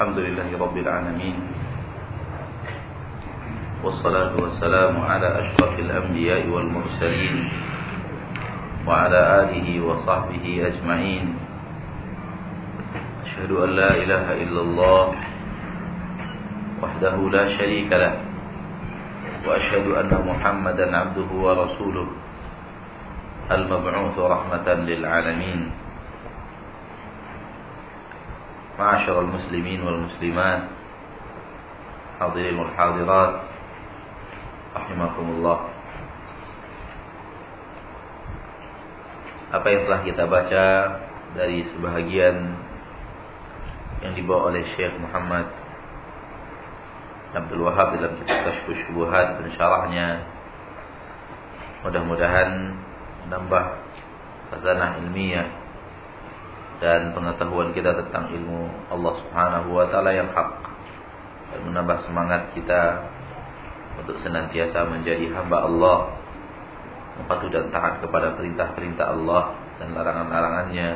الحمد لله رب العالمين والصلاة والسلام على أشرف الأنبياء والمرسلين وعلى آله وصحبه أجمعين. أشهد أن لا إله إلا الله وحده لا شريك له وأشهد أن محمدا عبده ورسوله المبعوث رحمة للعالمين. معاشر المسلمين والمسلمات حاضرين والحاضرات رحمكم الله apa yang telah kita baca dari sebahagian yang dibawa oleh Syekh Muhammad Abdul Wahab dalam kitab Kashfus Syubuhat dan syarahnya mudah-mudahan menambah khazanah ilmiah dan pengetahuan kita tentang ilmu Allah Subhanahu wa taala yang hak dan menambah semangat kita untuk senantiasa menjadi hamba Allah patuh dan taat kepada perintah-perintah Allah dan larangan-larangannya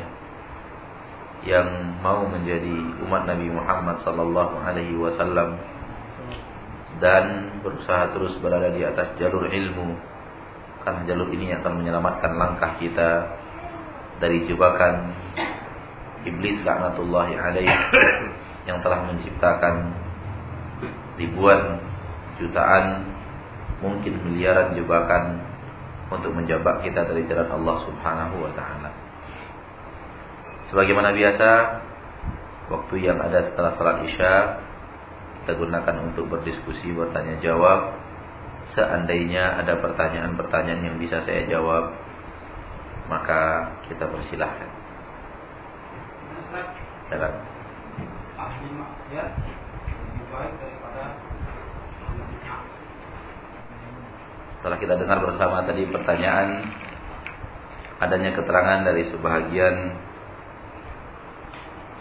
yang mau menjadi umat Nabi Muhammad sallallahu alaihi wasallam dan berusaha terus berada di atas jalur ilmu karena jalur ini akan menyelamatkan langkah kita dari jebakan iblis laknatullahi alaih yang telah menciptakan ribuan jutaan mungkin miliaran jebakan untuk menjebak kita dari jalan Allah Subhanahu wa taala. Sebagaimana biasa, waktu yang ada setelah salat Isya kita gunakan untuk berdiskusi, bertanya jawab. Seandainya ada pertanyaan-pertanyaan yang bisa saya jawab, maka kita persilahkan. Silakan. Ahli maksiat lebih baik daripada Setelah kita dengar bersama tadi pertanyaan adanya keterangan dari sebahagian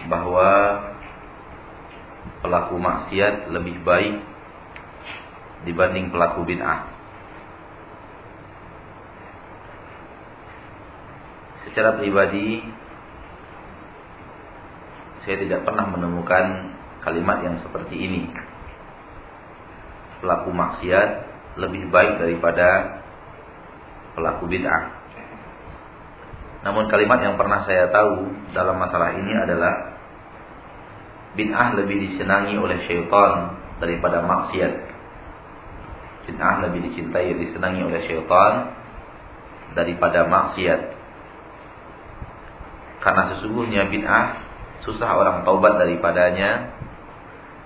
bahwa pelaku maksiat lebih baik dibanding pelaku bid'ah. Secara pribadi saya tidak pernah menemukan kalimat yang seperti ini. Pelaku maksiat lebih baik daripada pelaku bid'ah. Namun kalimat yang pernah saya tahu dalam masalah ini adalah bid'ah lebih disenangi oleh syaitan daripada maksiat. Bid'ah lebih dicintai disenangi oleh syaitan daripada maksiat. Karena sesungguhnya bid'ah susah orang taubat daripadanya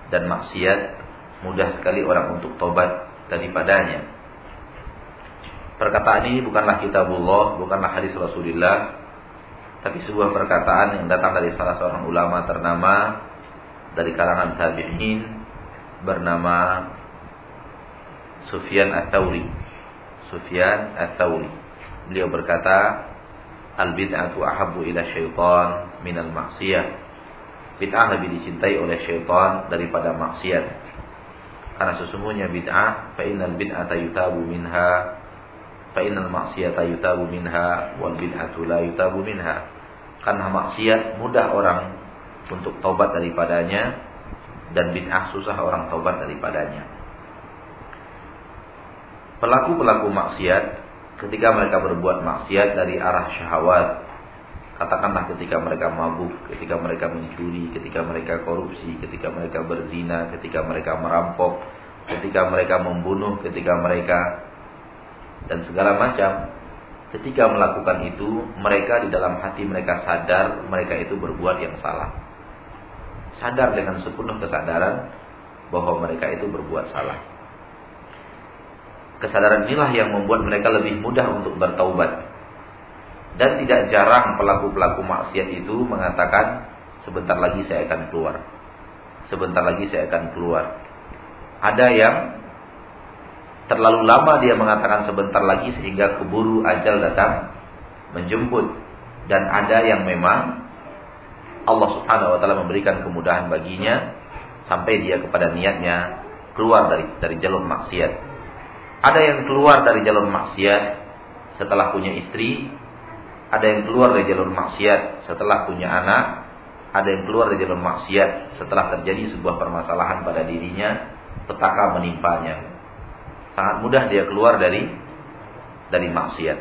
dan maksiat mudah sekali orang untuk taubat daripadanya. Perkataan ini bukanlah kitabullah, bukanlah hadis Rasulullah, tapi sebuah perkataan yang datang dari salah seorang ulama ternama dari kalangan tabi'in bernama Sufyan At-Tauri. Sufyan At-Tauri. Beliau berkata, "Al-bid'atu ahabbu ila syaitan min al-maksiyah." Bid'ah lebih dicintai oleh syaitan daripada maksiat. Karena sesungguhnya bid'ah fa innal bid'ata yutabu minha fa innal maksiata yutabu minha wal bid'atu la yutabu minha. Karena maksiat mudah orang untuk taubat daripadanya dan bid'ah susah orang taubat daripadanya. Pelaku-pelaku maksiat ketika mereka berbuat maksiat dari arah syahwat Katakanlah ketika mereka mabuk, ketika mereka mencuri, ketika mereka korupsi, ketika mereka berzina, ketika mereka merampok, ketika mereka membunuh, ketika mereka dan segala macam. Ketika melakukan itu, mereka di dalam hati mereka sadar mereka itu berbuat yang salah. Sadar dengan sepenuh kesadaran bahwa mereka itu berbuat salah. Kesadaran inilah yang membuat mereka lebih mudah untuk bertaubat dan tidak jarang pelaku-pelaku maksiat itu mengatakan sebentar lagi saya akan keluar. Sebentar lagi saya akan keluar. Ada yang terlalu lama dia mengatakan sebentar lagi sehingga keburu ajal datang menjemput. Dan ada yang memang Allah Subhanahu wa taala memberikan kemudahan baginya sampai dia kepada niatnya keluar dari dari jalur maksiat. Ada yang keluar dari jalur maksiat setelah punya istri ada yang keluar dari jalur maksiat setelah punya anak, ada yang keluar dari jalur maksiat setelah terjadi sebuah permasalahan pada dirinya, petaka menimpanya. Sangat mudah dia keluar dari dari maksiat.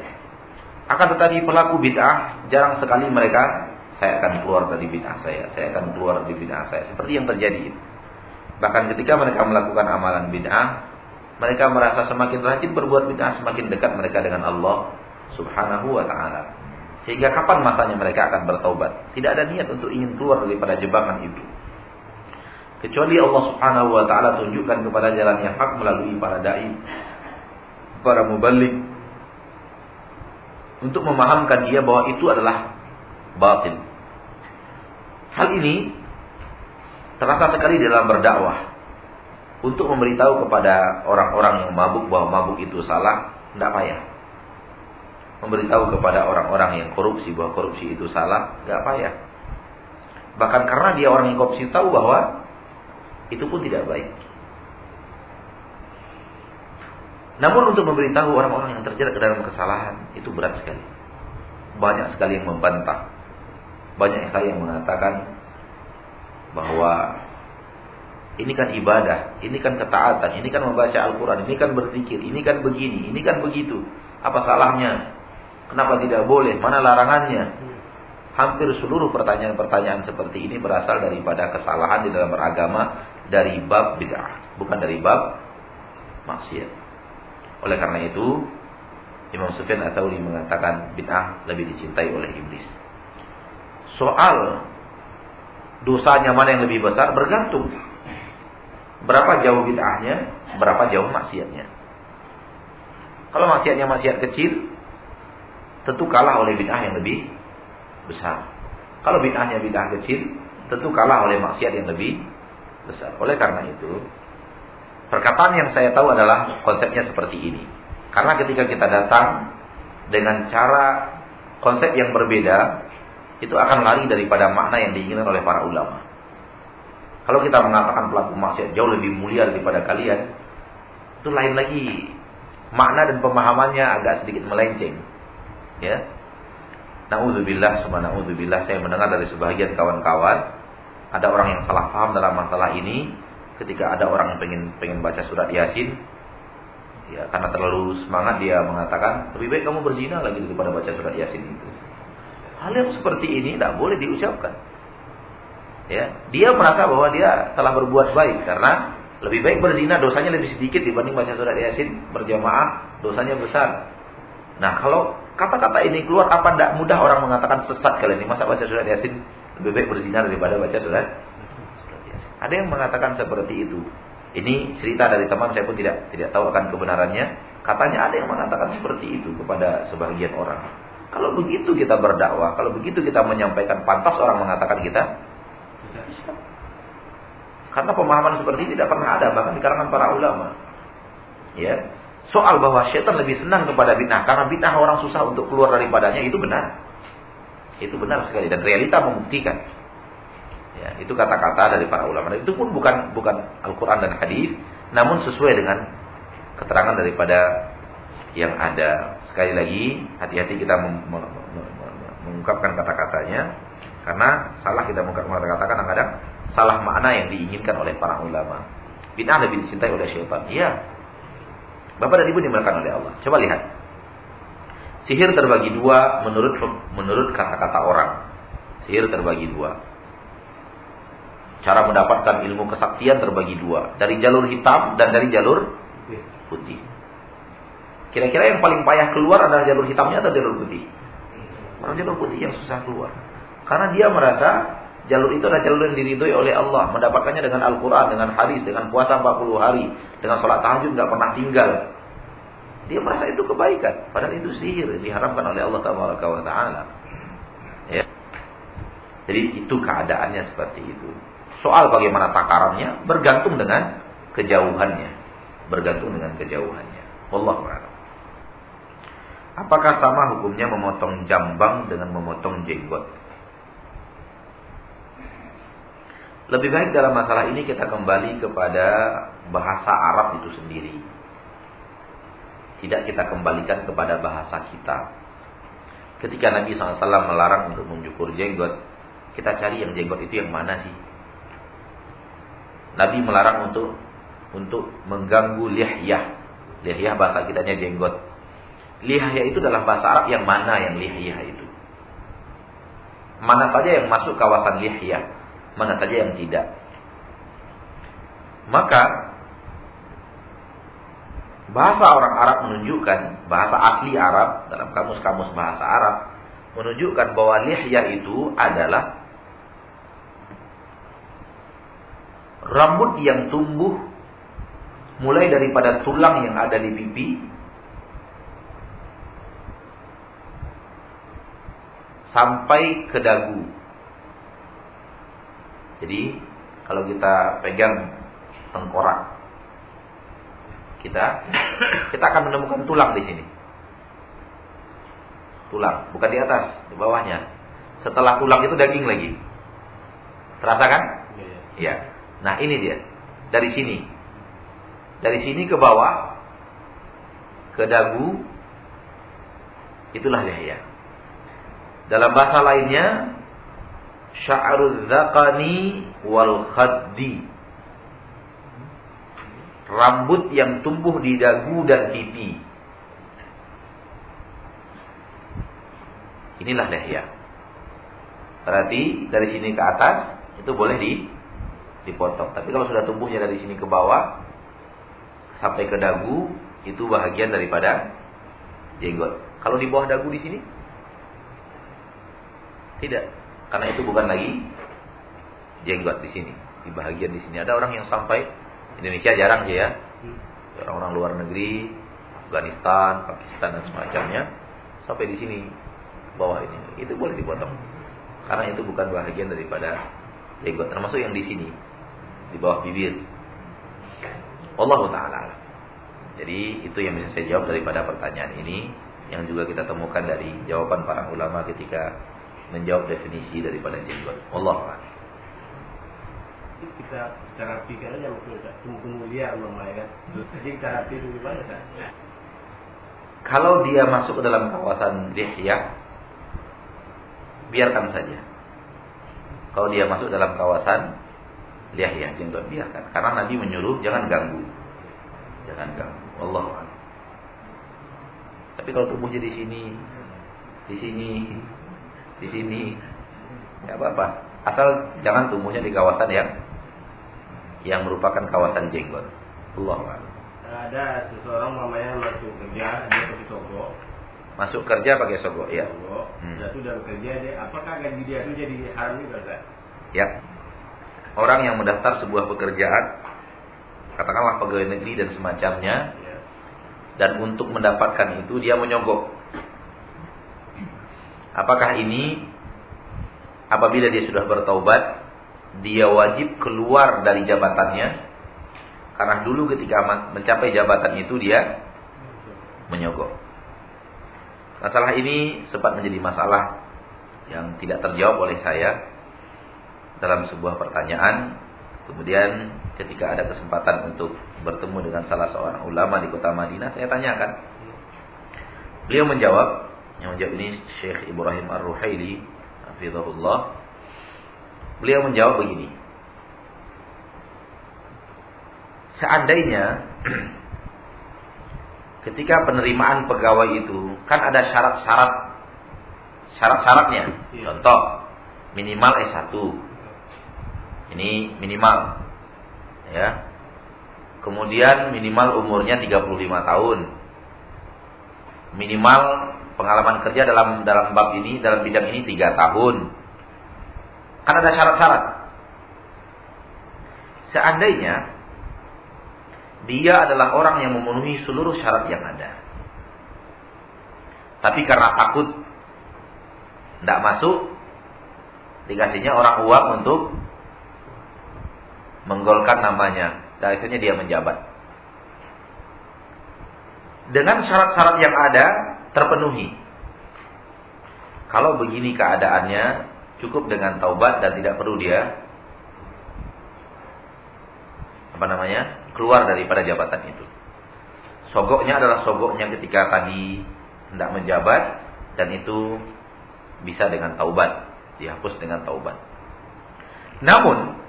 Akan tetapi pelaku bid'ah jarang sekali mereka saya akan keluar dari bid'ah saya, saya akan keluar dari bid'ah saya. Seperti yang terjadi. Bahkan ketika mereka melakukan amalan bid'ah, mereka merasa semakin rajin berbuat bid'ah, semakin dekat mereka dengan Allah Subhanahu wa taala. Sehingga kapan masanya mereka akan bertaubat? Tidak ada niat untuk ingin keluar daripada jebakan itu. Kecuali Allah Subhanahu wa taala tunjukkan kepada jalan yang hak melalui para dai, para mubalik untuk memahamkan dia bahwa itu adalah batin. Hal ini terasa sekali dalam berdakwah untuk memberitahu kepada orang-orang yang mabuk bahwa mabuk itu salah, tidak payah. Memberitahu kepada orang-orang yang korupsi bahwa korupsi itu salah, tidak payah. Bahkan karena dia orang yang korupsi tahu bahwa itu pun tidak baik. Namun untuk memberitahu orang-orang yang terjerat ke dalam kesalahan itu berat sekali. Banyak sekali yang membantah. Banyak sekali yang mengatakan bahwa ini kan ibadah, ini kan ketaatan, ini kan membaca Al-Quran, ini kan berzikir, ini kan begini, ini kan begitu. Apa salahnya? Kenapa tidak boleh? Mana larangannya? Hampir seluruh pertanyaan-pertanyaan seperti ini berasal daripada kesalahan di dalam beragama dari bab bid'ah, bukan dari bab maksiat. Oleh karena itu, Imam Sufyan Atsauri mengatakan bid'ah lebih dicintai oleh iblis. Soal dosanya mana yang lebih besar bergantung Berapa jauh bid'ahnya, berapa jauh maksiatnya. Kalau maksiatnya maksiat kecil, tentu kalah oleh bid'ah yang lebih besar. Kalau bid'ahnya bid'ah kecil, tentu kalah oleh maksiat yang lebih besar. Oleh karena itu, perkataan yang saya tahu adalah konsepnya seperti ini. Karena ketika kita datang dengan cara konsep yang berbeda, itu akan lari daripada makna yang diinginkan oleh para ulama. Kalau kita mengatakan pelaku maksiat jauh lebih mulia daripada kalian, itu lain lagi. Makna dan pemahamannya agak sedikit melenceng. Ya. Nauzubillah, summa. Saya mendengar dari sebagian kawan-kawan ada orang yang salah paham dalam masalah ini ketika ada orang yang pengen pengen baca surat Yasin ya karena terlalu semangat dia mengatakan lebih baik kamu berzina lagi daripada baca surat Yasin itu. Hal yang seperti ini tidak boleh diucapkan ya dia merasa bahwa dia telah berbuat baik karena lebih baik berzina dosanya lebih sedikit dibanding baca surat yasin berjamaah dosanya besar. Nah kalau kata-kata ini keluar apa tidak mudah orang mengatakan sesat kalian ini masa baca surat yasin lebih baik berzina daripada baca surat. Ada yang mengatakan seperti itu. Ini cerita dari teman saya pun tidak tidak tahu akan kebenarannya. Katanya ada yang mengatakan seperti itu kepada sebagian orang. Kalau begitu kita berdakwah, kalau begitu kita menyampaikan pantas orang mengatakan kita. Karena pemahaman seperti ini tidak pernah ada bahkan di kalangan para ulama. Ya. Soal bahwa syaitan lebih senang kepada bid'ah karena bid'ah orang susah untuk keluar daripadanya itu benar. Itu benar sekali dan realita membuktikan. Ya, itu kata-kata dari para ulama. Itu pun bukan bukan Al-Qur'an dan hadis, namun sesuai dengan keterangan daripada yang ada. Sekali lagi, hati-hati kita mengungkapkan kata-katanya karena salah kita mengatakan kadang-kadang salah makna yang diinginkan oleh para ulama. Bid'ah lebih dicintai oleh syaitan. Iya. Bapak dan Ibu dimulakan oleh Allah. Coba lihat. Sihir terbagi dua menurut menurut kata-kata orang. Sihir terbagi dua. Cara mendapatkan ilmu kesaktian terbagi dua. Dari jalur hitam dan dari jalur putih. Kira-kira yang paling payah keluar adalah jalur hitamnya atau jalur putih? Orang jalur putih yang susah keluar. Karena dia merasa jalur itu adalah jalur yang diridhoi oleh Allah. Mendapatkannya dengan Al-Quran, dengan hadis, dengan puasa 40 hari. Dengan sholat tahajud nggak pernah tinggal. Dia merasa itu kebaikan. Padahal itu sihir. Diharapkan oleh Allah Taala. Ya. Jadi itu keadaannya seperti itu. Soal bagaimana takarannya bergantung dengan kejauhannya. Bergantung dengan kejauhannya. Wallahu a'lam. Apakah sama hukumnya memotong jambang dengan memotong jenggot? Lebih baik dalam masalah ini kita kembali kepada bahasa Arab itu sendiri. Tidak kita kembalikan kepada bahasa kita. Ketika Nabi SAW melarang untuk mencukur jenggot, kita cari yang jenggot itu yang mana sih? Nabi melarang untuk untuk mengganggu lihyah. Lihyah bahasa kitanya jenggot. Lihyah itu dalam bahasa Arab yang mana yang lihyah itu? Mana saja yang masuk kawasan lihyah, mana saja yang tidak. Maka bahasa orang Arab menunjukkan bahasa asli Arab dalam kamus-kamus bahasa Arab menunjukkan bahwa lihyah itu adalah rambut yang tumbuh mulai daripada tulang yang ada di pipi sampai ke dagu. Jadi kalau kita pegang tengkorak kita, kita akan menemukan tulang di sini. Tulang, bukan di atas, di bawahnya. Setelah tulang itu daging lagi. Terasa kan? Iya. Ya. Nah, ini dia. Dari sini. Dari sini ke bawah ke dagu itulah ya. Dalam bahasa lainnya sya'rul zakani wal khaddi. Rambut yang tumbuh di dagu dan pipi. Inilah lehya. Berarti dari sini ke atas itu boleh di dipotong. Tapi kalau sudah tumbuhnya dari sini ke bawah sampai ke dagu itu bahagian daripada jenggot. Kalau di bawah dagu di sini tidak, karena itu bukan lagi jenggot di sini, di bahagian di sini. Ada orang yang sampai Indonesia jarang sih ya. Orang-orang luar negeri, Afghanistan, Pakistan dan semacamnya sampai di sini bawah ini. Itu boleh dipotong. Karena itu bukan bahagian daripada jenggot, termasuk yang di sini, di bawah bibir. Allah taala. Jadi itu yang bisa saya jawab daripada pertanyaan ini yang juga kita temukan dari jawaban para ulama ketika menjawab definisi daripada jenggot. Allah kita cara pikir aja mungkin tunggu liar namanya kan. Jadi cara pikir gimana kan? Kalau dia masuk ke dalam kawasan lihya, biarkan saja. Kalau dia masuk dalam kawasan lihya, jenggot biarkan. Karena Nabi menyuruh jangan ganggu. Jangan ganggu. Allah Tapi kalau tumbuhnya di sini, di sini, di sini. Nggak apa-apa. Asal jangan tumbuhnya di kawasan yang yang merupakan kawasan jenggot. Allah ada seseorang namanya masuk kerja dia pakai sogok masuk kerja pakai sogok ya sogok hmm. itu udah bekerja dia apakah gaji dia itu jadi haram juga kan ya. Orang yang mendaftar sebuah pekerjaan katakanlah pegawai negeri dan semacamnya ya. dan untuk mendapatkan itu dia menyogok Apakah ini apabila dia sudah bertaubat, dia wajib keluar dari jabatannya? Karena dulu ketika mencapai jabatan itu dia menyogok. Masalah ini sempat menjadi masalah yang tidak terjawab oleh saya dalam sebuah pertanyaan. Kemudian ketika ada kesempatan untuk bertemu dengan salah seorang ulama di kota Madinah, saya tanyakan. Beliau menjawab, yang menjawab ini Syekh Ibrahim Ar-Ruhaili hafizahullah. Beliau menjawab begini. Seandainya ketika penerimaan pegawai itu kan ada syarat-syarat syarat-syaratnya. Iya. Contoh, minimal S1. Ini minimal. Ya. Kemudian minimal umurnya 35 tahun. Minimal pengalaman kerja dalam dalam bab ini dalam bidang ini tiga tahun. Kan ada syarat-syarat. Seandainya dia adalah orang yang memenuhi seluruh syarat yang ada. Tapi karena takut tidak masuk, dikasihnya orang uang untuk menggolkan namanya. Dan akhirnya dia menjabat. Dengan syarat-syarat yang ada, terpenuhi. Kalau begini keadaannya, cukup dengan taubat dan tidak perlu dia apa namanya? keluar daripada jabatan itu. Sogoknya adalah sogoknya ketika tadi tidak menjabat dan itu bisa dengan taubat. Dihapus dengan taubat. Namun,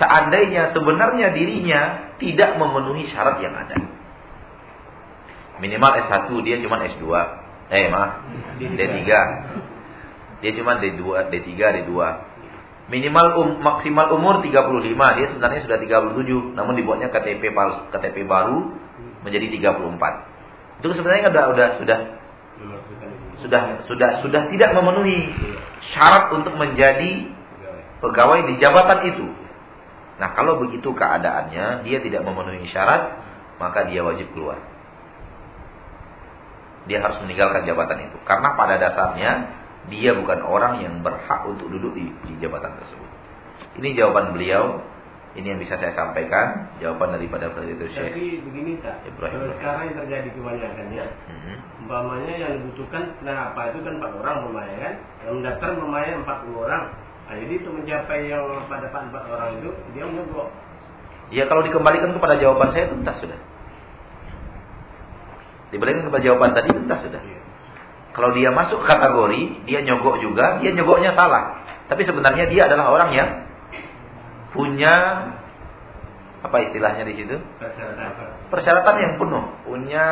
seandainya sebenarnya dirinya tidak memenuhi syarat yang ada. Minimal S1, dia cuma S2. Eh, maaf. D3. Dia cuma D2, D3, D2. Minimal um, maksimal umur 35, dia sebenarnya sudah 37, namun dibuatnya KTP KTP baru menjadi 34. Itu sebenarnya sudah sudah sudah sudah sudah sudah tidak memenuhi syarat untuk menjadi pegawai di jabatan itu. Nah, kalau begitu keadaannya, dia tidak memenuhi syarat, maka dia wajib keluar. Dia harus meninggalkan jabatan itu. Karena pada dasarnya dia bukan orang yang berhak untuk duduk di, di jabatan tersebut. Ini jawaban beliau. Ini yang bisa saya sampaikan. Jawaban daripada itu Syekh. Tapi begini tak. Ibrahim. Kalau sekarang yang terjadi kebanyakannya, mm-hmm. umpamanya yang dibutuhkan, nah apa itu kan empat orang umpamanya kan, yang mendaftar umpamanya empat puluh orang. Nah, jadi untuk mencapai yang pada empat orang itu, dia menyogok. Ya kalau dikembalikan kepada jawaban saya tuntas sudah. Dibalikin kepada jawaban tadi tuntas sudah. Iya. Kalau dia masuk kategori, dia nyogok juga, dia nyogoknya salah. Tapi sebenarnya dia adalah orang yang punya apa istilahnya di situ? Persyaratan yang penuh, punya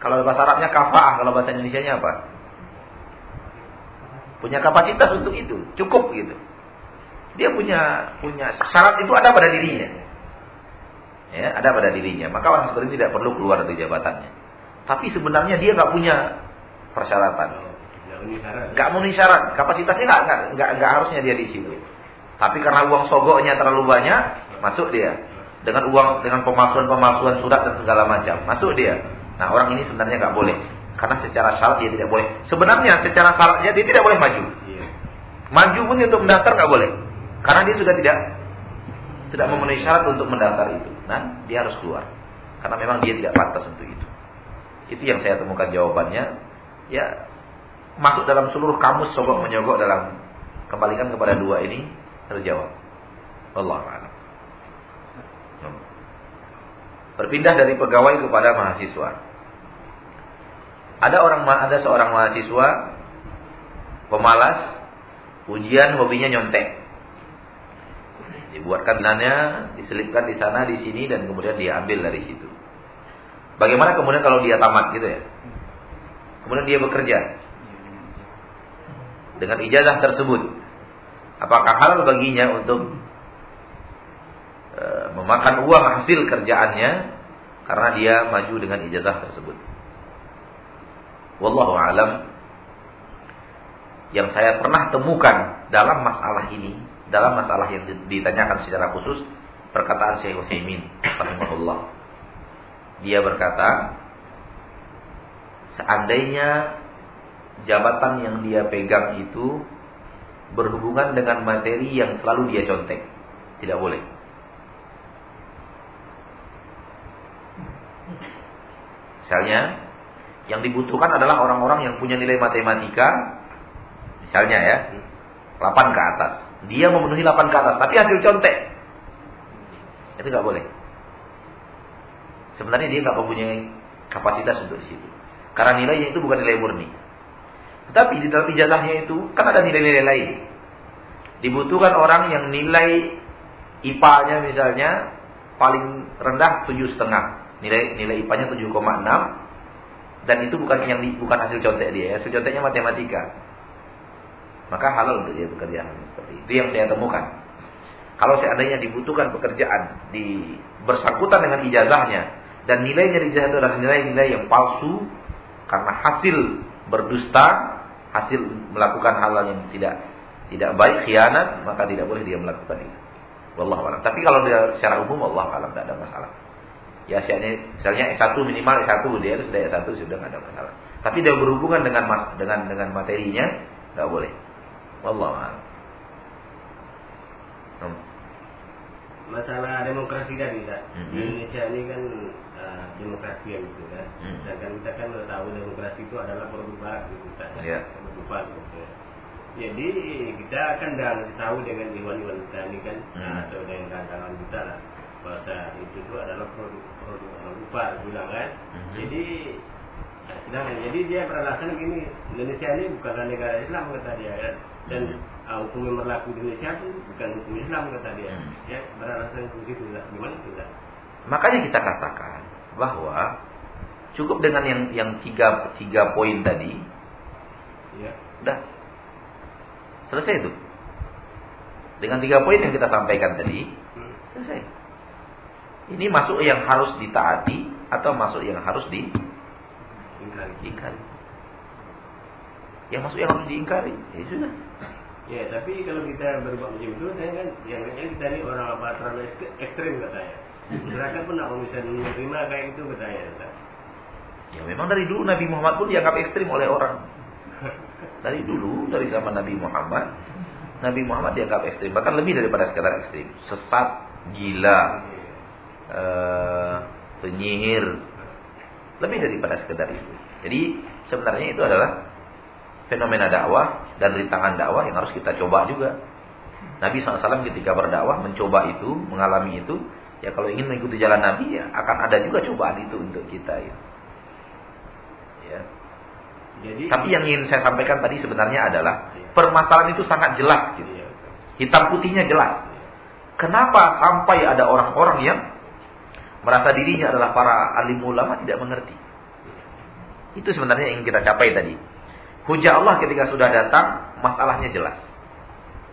kalau bahasa Arabnya kafaah, kalau bahasa Indonesia-nya apa? Punya kapasitas untuk itu, cukup gitu. Dia punya punya syarat itu ada pada dirinya. Ya, ada pada dirinya. Maka orang seperti ini tidak perlu keluar dari jabatannya. Tapi sebenarnya dia nggak punya persyaratan. Gak memenuhi syarat. Kapasitasnya nggak nggak nggak nggak harusnya dia di situ. Tapi karena uang sogoknya terlalu banyak, masuk dia. Dengan uang dengan pemalsuan-pemalsuan surat dan segala macam, masuk dia. Nah orang ini sebenarnya nggak boleh. Karena secara syarat dia tidak boleh. Sebenarnya secara syaratnya dia tidak boleh maju. Iya. Maju pun untuk mendaftar nggak boleh. Karena dia sudah tidak tidak memenuhi syarat untuk mendaftar itu. Dia harus keluar. Karena memang dia tidak pantas untuk itu. Itu yang saya temukan jawabannya ya masuk dalam seluruh kamus sogok menyogok dalam kembalikan kepada dua ini terjawab. Allah a'lam. Berpindah dari pegawai kepada mahasiswa. Ada orang ada seorang mahasiswa pemalas, ujian hobinya nyontek. Dibuatkan dananya, diselipkan di sana, di sini, dan kemudian dia ambil dari situ. Bagaimana kemudian kalau dia tamat gitu ya? Kemudian dia bekerja dengan ijazah tersebut. Apakah halal baginya untuk e, memakan uang hasil kerjaannya karena dia maju dengan ijazah tersebut? Wallahu alam. Yang saya pernah temukan dalam masalah ini, dalam masalah yang ditanyakan secara khusus, perkataan Syekh Utsaimin rahimahullah. Dia berkata, Seandainya jabatan yang dia pegang itu berhubungan dengan materi yang selalu dia contek, tidak boleh. Misalnya, yang dibutuhkan adalah orang-orang yang punya nilai matematika, misalnya ya, 8 ke atas. Dia memenuhi 8 ke atas, tapi hasil contek. Itu nggak boleh. Sebenarnya dia nggak mempunyai kapasitas untuk situ. Karena nilainya itu bukan nilai murni. Tetapi di dalam ijazahnya itu kan ada nilai-nilai lain. Dibutuhkan orang yang nilai IPA-nya misalnya paling rendah tujuh setengah. Nilai nilai IPA-nya 7,6 dan itu bukan yang bukan hasil contek dia, hasil conteknya matematika. Maka halal untuk dia bekerja seperti itu. yang saya temukan. Kalau seandainya dibutuhkan pekerjaan di bersangkutan dengan ijazahnya dan nilainya ijazah itu adalah nilai-nilai yang palsu, karena hasil berdusta, hasil melakukan hal yang tidak tidak baik, khianat, maka tidak boleh dia melakukan itu. Wallahu a'lam. Tapi kalau dia secara umum Allah alam tidak ada masalah. Ya misalnya S1 minimal S1 dia sudah S1 sudah tidak ada masalah. Tapi dia berhubungan dengan dengan dengan materinya nggak boleh. Wallahu a'lam. Hmm. Masalah demokrasi tadi, mm -hmm. Indonesia ini kan uh, demokrasi yang gitu kan. Hmm. Sedangkan kita kan udah tahu demokrasi itu adalah produk barat gitu kan. Yeah. Produk barat gitu. Jadi kita akan dah tahu dengan iwan-iwan kita ini kan hmm. atau dengan kawan-kawan kita lah bahwa itu itu adalah produk produk lupa bilang kan. Hmm. Jadi sedangkan jadi dia beralasan gini Indonesia ini bukanlah negara Islam kata dia ya. Dan hmm. uh, hukum yang berlaku di Indonesia itu bukan hukum Islam kata dia hmm. ya. Beralasan begitu tidak gimana tidak makanya kita katakan bahwa cukup dengan yang yang tiga tiga poin tadi. Ya. Udah. Selesai itu. Dengan tiga poin yang kita sampaikan tadi hmm. selesai. Ini masuk yang harus ditaati atau masuk yang harus di diingkari. Yang masuk yang harus diingkari, ya sudah. Ya, tapi kalau kita berbuat macam itu, saya kan yang kita ini orang apa terlalu ekstrim katanya. Masyarakat pun tidak bisa menerima kayak itu katanya. Ya memang dari dulu Nabi Muhammad pun dianggap ekstrim oleh orang. Dari dulu, dari zaman Nabi Muhammad, Nabi Muhammad dianggap ekstrim, bahkan lebih daripada sekedar ekstrim. Sesat, gila, uh, penyihir, lebih daripada sekedar itu. Jadi sebenarnya itu adalah fenomena dakwah dan rintangan dakwah yang harus kita coba juga. Nabi SAW ketika berdakwah mencoba itu, mengalami itu, ya kalau ingin mengikuti jalan Nabi ya akan ada juga cobaan itu untuk kita ya. ya. Jadi, Tapi yang ingin saya sampaikan tadi sebenarnya adalah iya. permasalahan itu sangat jelas gitu. Iya. Hitam putihnya jelas. Kenapa sampai ada orang-orang yang merasa dirinya adalah para alim ulama tidak mengerti. Itu sebenarnya yang kita capai tadi. Hujah Allah ketika sudah datang, masalahnya jelas.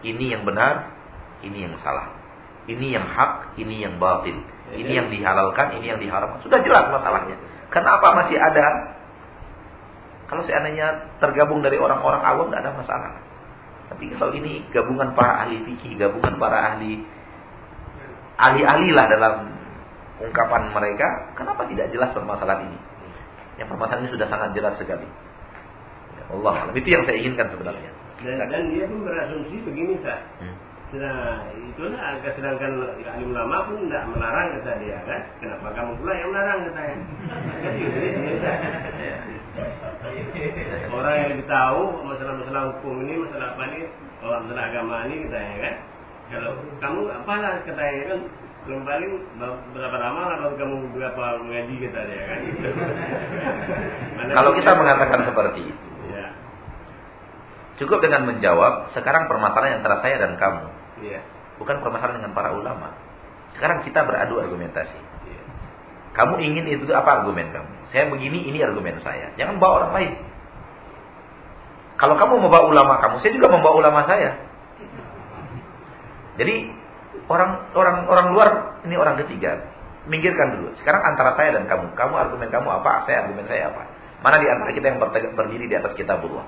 Ini yang benar, ini yang salah. Ini yang hak, ini yang batil. Ini yang dihalalkan, ini yang diharamkan. Sudah jelas masalahnya. Kenapa masih ada? Kalau seandainya tergabung dari orang-orang awam, tidak ada masalah. Tapi kalau ini gabungan para ahli fikih, gabungan para ahli ahli-ahli lah dalam ungkapan mereka, kenapa tidak jelas permasalahan ini? Yang permasalahan ini sudah sangat jelas sekali. Ya Allah, itu yang saya inginkan sebenarnya. Dan, dan dia pun berasumsi begini, Sah. Hmm. Nah, itulah agak sedangkan alim lama pun tidak melarang kata dia kan. Kenapa kamu pula yang melarang katanya? Orang yang lebih tahu masalah-masalah hukum ini, masalah apa ini, orang masalah agama ini katanya kan. Kalau kamu apalah katanya kan, belum paling berapa lama kalau kamu berapa mengaji kita ya kan? Kalau kita mengatakan seperti itu ya. cukup dengan menjawab sekarang permasalahan antara saya dan kamu. Ya. bukan permasalahan dengan para ulama. Sekarang kita beradu argumentasi. Ya. kamu ingin itu apa argumen kamu? Saya begini ini argumen saya. Jangan bawa orang lain. Kalau kamu membawa ulama kamu saya juga membawa ulama saya. Jadi orang orang orang luar ini orang ketiga. Minggirkan dulu. Sekarang antara saya dan kamu, kamu argumen kamu apa, saya argumen saya apa. Mana di antara kita yang berdiri di atas kitabullah?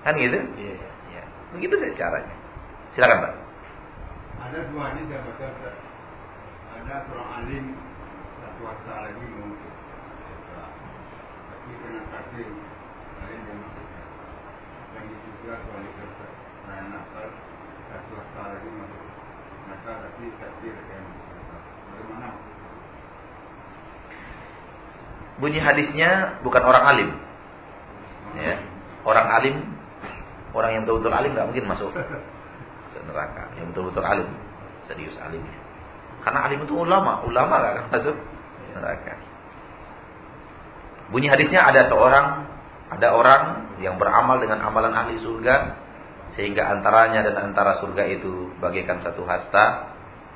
Kan gitu? Iya. Ya. Begitu saja caranya. Silakan, Pak. Ada dua hadis yang baca ada seorang alim satu wasal lagi mungkin tapi kena takdir lain yang masuk yang itu juga kerja saya nasar satu wasal lagi Bunyi hadisnya bukan orang alim. Ya. Orang alim, orang yang betul-betul alim nggak mungkin masuk ke neraka. Yang betul-betul alim, serius alim. Karena alim itu ulama, ulama nggak akan masuk neraka. Bunyi hadisnya ada seorang, ada orang yang beramal dengan amalan ahli surga sehingga antaranya dan antara surga itu bagaikan satu hasta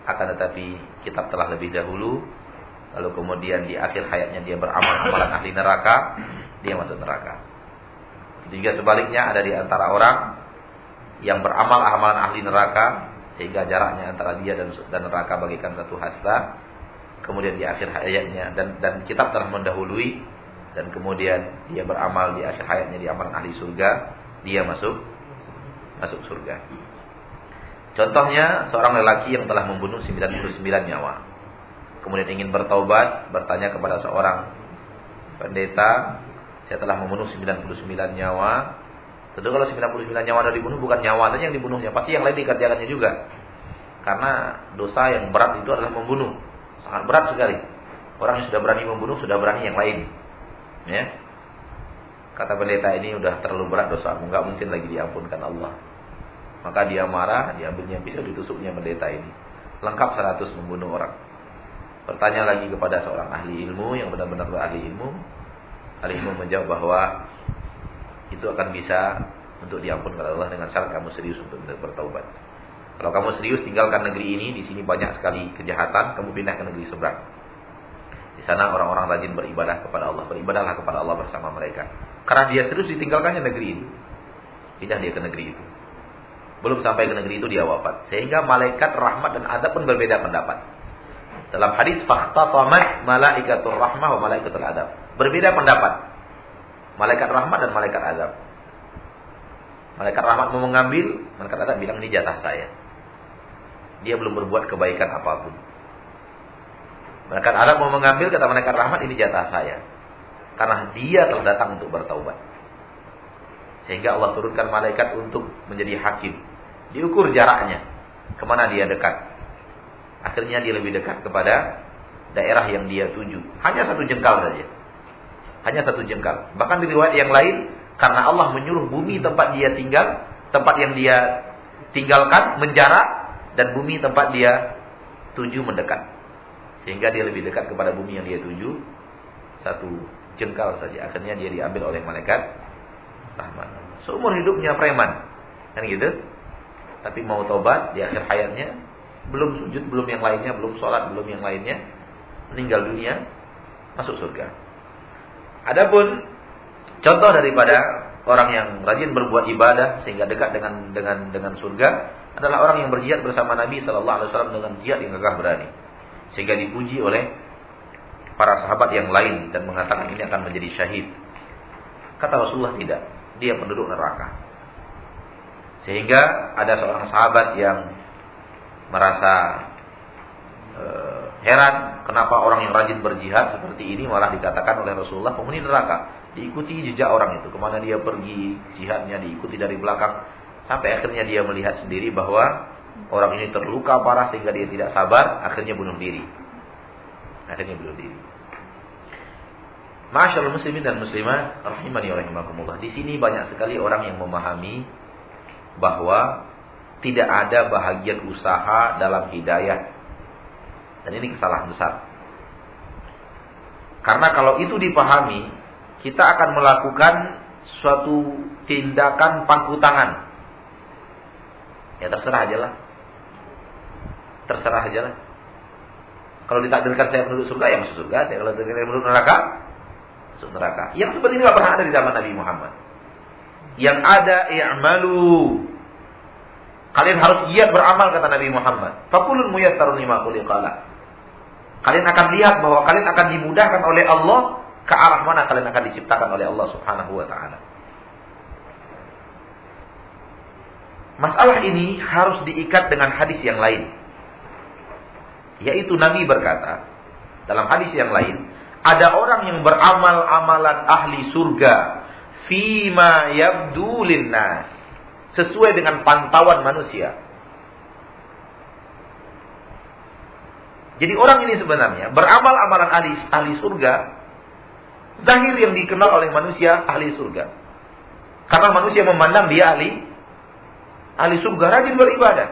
akan tetapi kitab telah lebih dahulu. Lalu kemudian di akhir hayatnya dia beramal amalan ahli neraka dia masuk neraka. Juga sebaliknya ada di antara orang yang beramal amalan ahli neraka sehingga jaraknya antara dia dan dan neraka bagaikan satu hasta. Kemudian di akhir hayatnya dan dan kitab telah mendahului dan kemudian dia beramal di akhir hayatnya di amalan ahli surga dia masuk masuk surga. Contohnya seorang lelaki yang telah membunuh 99 nyawa. Kemudian ingin bertaubat, bertanya kepada seorang pendeta, saya telah membunuh 99 nyawa. Tentu kalau 99 nyawa sudah dibunuh bukan nyawa saja yang dibunuhnya, pasti yang lain dikerjakannya juga. Karena dosa yang berat itu adalah membunuh. Sangat berat sekali. Orang yang sudah berani membunuh sudah berani yang lain. Ya. Kata pendeta ini udah terlalu berat dosamu, nggak mungkin lagi diampunkan Allah. Maka dia marah, diambilnya pisau, ditusuknya pendeta ini. Lengkap 100 membunuh orang. Bertanya lagi kepada seorang ahli ilmu yang benar-benar ahli ilmu. Ali ilmu menjawab bahwa itu akan bisa untuk diampun oleh Allah dengan syarat kamu serius untuk bertaubat. Kalau kamu serius tinggalkan negeri ini, di sini banyak sekali kejahatan, kamu pindah ke negeri seberang. Di sana orang-orang rajin beribadah kepada Allah, beribadahlah kepada Allah bersama mereka. Karena dia serius ditinggalkannya negeri itu. Pindah dia ke negeri itu. Belum sampai ke negeri itu dia wafat. Sehingga malaikat rahmat dan adab pun berbeda pendapat. Dalam hadis fakhtasamat malaikatur rahmah wa malaikatul adab. Berbeda pendapat. Malaikat rahmat dan malaikat azab. Malaikat rahmat mau mengambil, malaikat azab bilang ini jatah saya. Dia belum berbuat kebaikan apa pun. Malaikat azab mau mengambil, kata malaikat rahmat ini jatah saya. Karena dia telah datang untuk bertaubat. Sehingga Allah turunkan malaikat untuk menjadi hakim. Diukur jaraknya. Ke mana dia dekat. Akhirnya dia lebih dekat kepada daerah yang dia tuju. Hanya satu jengkal saja. Hanya satu jengkal. Bahkan di riwayat yang lain, karena Allah menyuruh bumi tempat dia tinggal, tempat yang dia tinggalkan menjarak dan bumi tempat dia tuju mendekat. Sehingga dia lebih dekat kepada bumi yang dia tuju satu jengkal saja. Akhirnya dia diambil oleh malaikat rahmat. Seumur hidupnya preman. Kan gitu? Tapi mau tobat di akhir hayatnya belum sujud, belum yang lainnya, belum sholat, belum yang lainnya, meninggal dunia, masuk surga. Adapun Contoh daripada orang yang rajin berbuat ibadah sehingga dekat dengan dengan dengan surga adalah orang yang berjihad bersama Nabi Shallallahu Alaihi Wasallam dengan jihad yang gagah berani, sehingga dipuji oleh para sahabat yang lain dan mengatakan ini akan menjadi syahid. Kata Rasulullah tidak, dia penduduk neraka. Sehingga ada seorang sahabat yang merasa uh, heran kenapa orang yang rajin berjihad seperti ini malah dikatakan oleh Rasulullah penghuni neraka. Diikuti jejak orang itu. Ke mana dia pergi, jihadnya diikuti dari belakang. Sampai akhirnya dia melihat sendiri bahwa orang ini terluka parah sehingga dia tidak sabar. Akhirnya bunuh diri. Akhirnya bunuh diri. Masyaallah muslimin dan muslimat rahimani wa rahimakumullah. Di sini banyak sekali orang yang memahami bahwa tidak ada bahagian usaha dalam hidayah. Dan ini kesalahan besar. Karena kalau itu dipahami, kita akan melakukan suatu tindakan pangku tangan. Ya terserah aja lah. Terserah aja lah. Kalau ditakdirkan saya penduduk surga ya masuk surga. Kalau ditakdirkan penduduk neraka masuk neraka. Yang seperti ini tidak pernah ada di zaman Nabi Muhammad. Yang ada i'malu. Kalian harus giat beramal kata Nabi Muhammad. Fakulun muyassarun lima khuliqala. Kalian akan lihat bahwa kalian akan dimudahkan oleh Allah ke arah mana kalian akan diciptakan oleh Allah Subhanahu wa taala. Masalah ini harus diikat dengan hadis yang lain. Yaitu Nabi berkata dalam hadis yang lain, ada orang yang beramal amalan ahli surga fima yabdu linnas sesuai dengan pantauan manusia. Jadi orang ini sebenarnya beramal amalan ahli ahli surga Zahir yang dikenal oleh manusia ahli surga. Karena manusia memandang dia ahli ahli surga, rajin beribadah.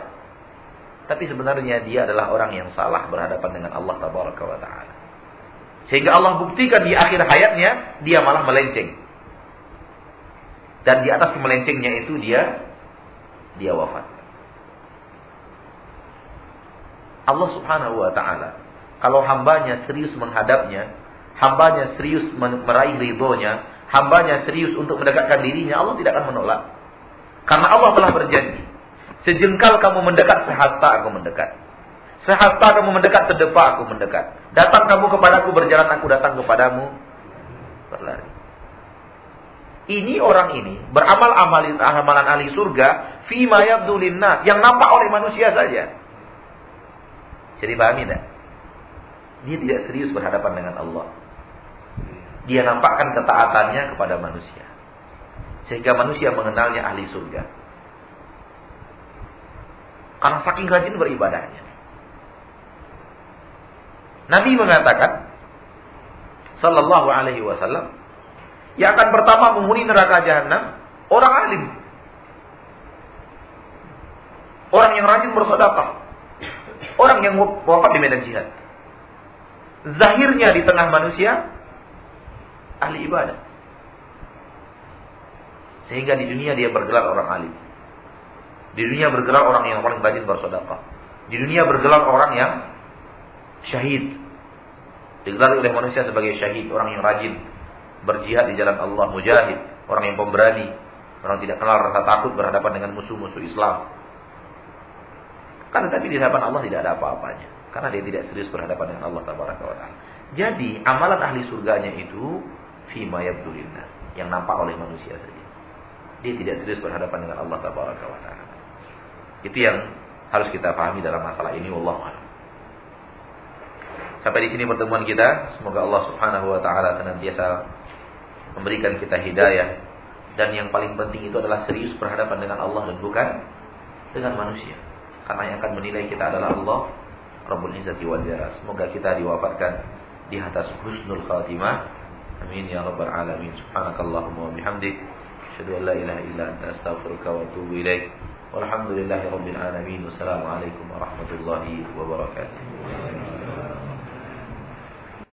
Tapi sebenarnya dia adalah orang yang salah berhadapan dengan Allah taala. Sehingga Allah buktikan di akhir hayatnya dia malah melenceng. Dan di atas melencengnya itu dia dia wafat. Allah Subhanahu wa taala kalau hambanya serius menghadapnya hambanya serius meraih ridhonya, hambanya serius untuk mendekatkan dirinya, Allah tidak akan menolak. Karena Allah telah berjanji, sejengkal kamu mendekat, sehasta aku mendekat. Sehasta kamu mendekat, sedepa aku mendekat. Datang kamu kepadaku, berjalan aku datang kepadamu, berlari. Ini orang ini beramal amalin amalan ahli surga fima yabdulina yang nampak oleh manusia saja. Jadi pahami tidak? Dia tidak serius berhadapan dengan Allah dia nampakkan ketaatannya kepada manusia. Sehingga manusia mengenalnya ahli surga. Karena saking rajin beribadahnya. Nabi mengatakan sallallahu alaihi wasallam yang akan pertama menghuni neraka jahanam orang alim. Orang yang rajin bersedekah. Orang yang wafat di medan jihad. Zahirnya di tengah manusia ahli ibadah. Sehingga di dunia dia bergelar orang alim. Di dunia bergelar orang yang paling rajin bersedekah. Di dunia bergelar orang yang syahid. Digelar oleh manusia sebagai syahid, orang yang rajin berjihad di jalan Allah, mujahid, orang yang pemberani, orang tidak kenal rasa takut berhadapan dengan musuh-musuh Islam. Karena tapi di hadapan Allah tidak ada apa-apanya. Karena dia tidak serius berhadapan dengan Allah Taala. Jadi amalan ahli surganya itu fima yabdulillah yang nampak oleh manusia saja. Dia tidak serius berhadapan dengan Allah Taala. Itu yang harus kita pahami dalam masalah ini. Wallahu Sampai di sini pertemuan kita. Semoga Allah Subhanahu wa taala senantiasa memberikan kita hidayah dan yang paling penting itu adalah serius berhadapan dengan Allah dan bukan dengan manusia. Karena yang akan menilai kita adalah Allah Rabbul Izzati wal Jalal. Semoga kita diwafatkan di atas husnul khatimah. Amin ya rabbal alamin. Subhanakallahumma wa bihamdik asyhadu an la ilaha illa anta astaghfiruka wa atubu ilaik. Walhamdulillahi rabbil alamin. Wassalamualaikum warahmatullahi wabarakatuh.